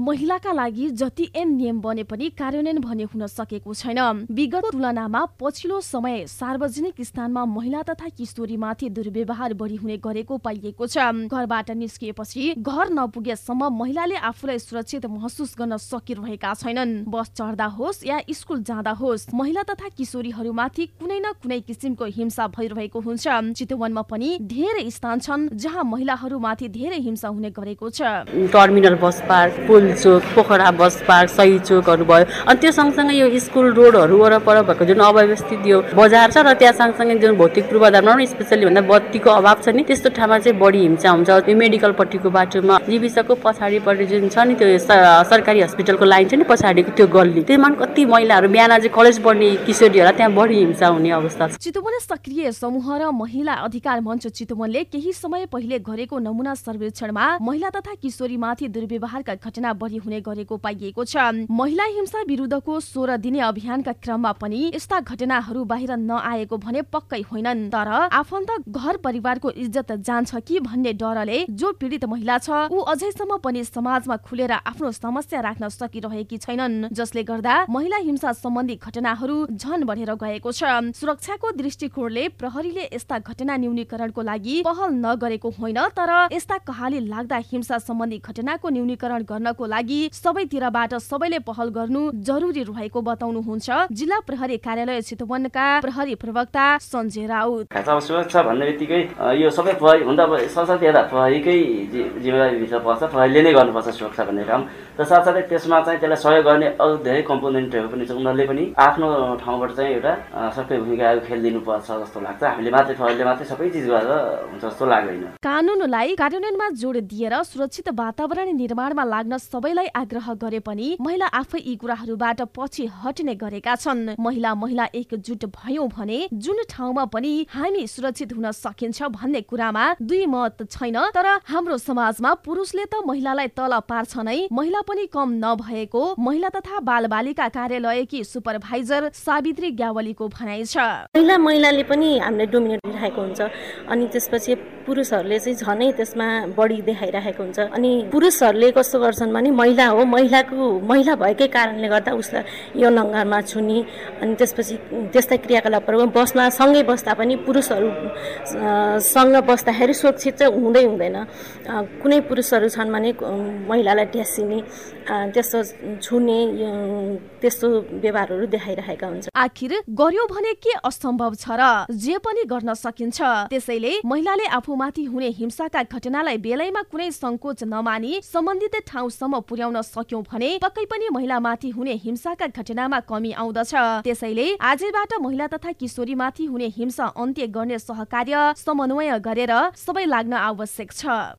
महिलाका लागि जति एन नियम बने पनि कार्यान्वयन भने हुन सकेको छैन। विगत तुलनामा पछिल्लो समय सार्वजनिक स्थानमा महिला तथा किशोरीमाथि दुर्व्यवहार बढी हुने गरेको पाइएको छ। घरबाट निस्किएपछि घर नपुगेसम्म महिलाले आफूलाई सुरक्षित महसुस गर्न सकिरहेका छैनन्। बस चढ्दा होस् या स्कुल जाँदा होस् महिला तथा किशोरीहरूमाथि कुनै न कुनै किसिमको हिंसा भइरहेको हुन्छ। चितवनमा पनि धेरै स्थान छन् जहाँ महिलाहरूमाथि धेरै हिंसा हुने गरेको छ। टर्मिनल बस पार्क पुल चोक पोखरा बस पार्क सही चोकहरू भयो। अनि त्यो सँगसँगै यो स्कुल रोडहरू वरपर भएको जुन अव्यवस्थित यो बजार छ र त्यहाँ सँगसँगै जुन भौतिक पूर्वाधारमा पनि स्पेसली भन्दा बत्तीको अभाव छ नि त्यस्तो ठाउँमा चाहिँ बढी हिंसा हुन्छ। यो मेडिकलपट्टिको बाटोमा जीविसाको पछाडिपट्टि जुन छ नि त्यो सरकारी हस्पिटलको लाइन छ नि पछाडिको त्यो गल्ली। त्यहीमा कति महिलाहरू बिहान चाहिँ कलेज पढ्ने किशोरीहरूलाई त्यहाँ बढी हिंसा हुने अवस्था छ। चितवन सक्रिय समूह र महिला अधिकार मञ्च चितवनले केही समय पहिले गरेको नमुना सर्वेक्षणमा महिला तथा किशोरीमाथि दुर्व्यवहारका घटना बढी हुने गरेको पाइएको छ। महिला हिंसा विरुद्धको सोह्र दिने अभियानका क्रममा पनि यस्ता घटनाहरू बाहिर नआएको भने पक्कै होइनन्। तर आफन्त घर परिवारको इज्जत जान्छ कि भन्ने डरले जो पीडित महिला छ ऊ अझैसम्म पनि समाजमा खुलेर आफ्नो समस्या राख्न सकिरहेकी छैनन्। जसले गर्दा महिला हिंसा सम्बन्धी घटनाहरू झन बढेर गएको छ। सुरक्षाको दृष्टिकोणले प्रहरीले यस्ता घटना न्यूनीकरणको लागि पहल नगरेको होइन तर यस्ता कहाली लाग्दा हिंसा सम्बन्धी घटनाको न्यूनीकरण गर्नको लागि सबैतिरबाट सबैले पहल गर्नु जरुरी रहेको बताउनुहुन्छ। जिल्ला प्रहरी कार्यालय चितवनका प्रहरी प्रवक्ता सञ्जय राउत। सुरक्षा भन्ने बित्तिकै यो सबै प्रहरी हुन त सरसाथै हेर्दा प्रहरीकै जिम्मेवारीभित्र पर्छ। प्रहरीले नै गर्नुपर्छ सुरक्षा भन्ने काम। र साथसाथै त्यसमा चाहिँ त्यसलाई सहयोग गर्ने अरू धेरै कम्पोनेन्टहरू पनि छ उनीहरूले पनि आफ्नो ठाउँबाट चाहिँ एउटा सबै भूमिकाहरू खेलिदिनु पर्छ जस्तो लाग्छ। हामीले मात्रै प्रहरीले मात्रै सबै चिज गरेर हुन्छ जस्तो लाग्दैन। कानुनलाई कार्यान्वयनमा जोड दिएर सुरक्षित वातावरण निर्माणमा लाग्न सबैलाई आग्रह गरे पनि महिला आफै यी कुराहरूबाट पछि हट्ने गरेका छन्। महिला महिला एकजुट भयौं भने जुन ठाउँमा पनि हामी सुरक्षित हुन सकिन्छ भन्ने कुरामा दुई मत छैन तर हाम्रो समाजमा पुरुषले त महिलालाई तल पार्छ नै महिला पनि कम नभएको महिला तथा बाल बालिका कार्यालयकी सुपरभाइजर सावित्री ग्यावलीको भनाइ छ। महिला महिलाले पनि हामीले डोमिनेट दिइरहेको हुन्छ अनि त्यसपछि पुरुषहरूले चाहिँ झनै त्यसमा बढी देखाइरहेको हुन्छ अनि पुरुषहरूले कस्तो गर्छन् भने महिला हो महिलाको महिला भएकै कारणले गर्दा उसलाई यो नङ्गारमा छुने अनि त्यसपछि त्यस्ता क्रियाकलापहरू बस्न सँगै बस्दा पनि पुरुषहरू सँग बस्दाखेरि सुरक्षित चाहिँ हुँदै हुँदैन। कुनै पुरुषहरू छन् भने महिलालाई ट्यासिने त्यस्तो छुने त्यस्तो व्यवहारहरू देखाइरहेका हुन्छ आखिर गर्यो भने के असम्भव छ र जे पनि गर्न सकिन्छ? त्यसैले महिलाले आफूमाथि हुने हिंसाका घटनालाई बेलैमा कुनै सङ्कोच नमानी सम्बन्धित ठाउँसम्म पुर्याउन सक्यौं भने पक्कै पनि महिलामाथि हुने हिंसाका घटनामा कमी आउँदछ। त्यसैले आजैबाट महिला तथा किशोरीमाथि हुने हिंसा अन्त्य गर्ने सहकार्य समन्वय गरेर सबै लाग्न आवश्यक छ।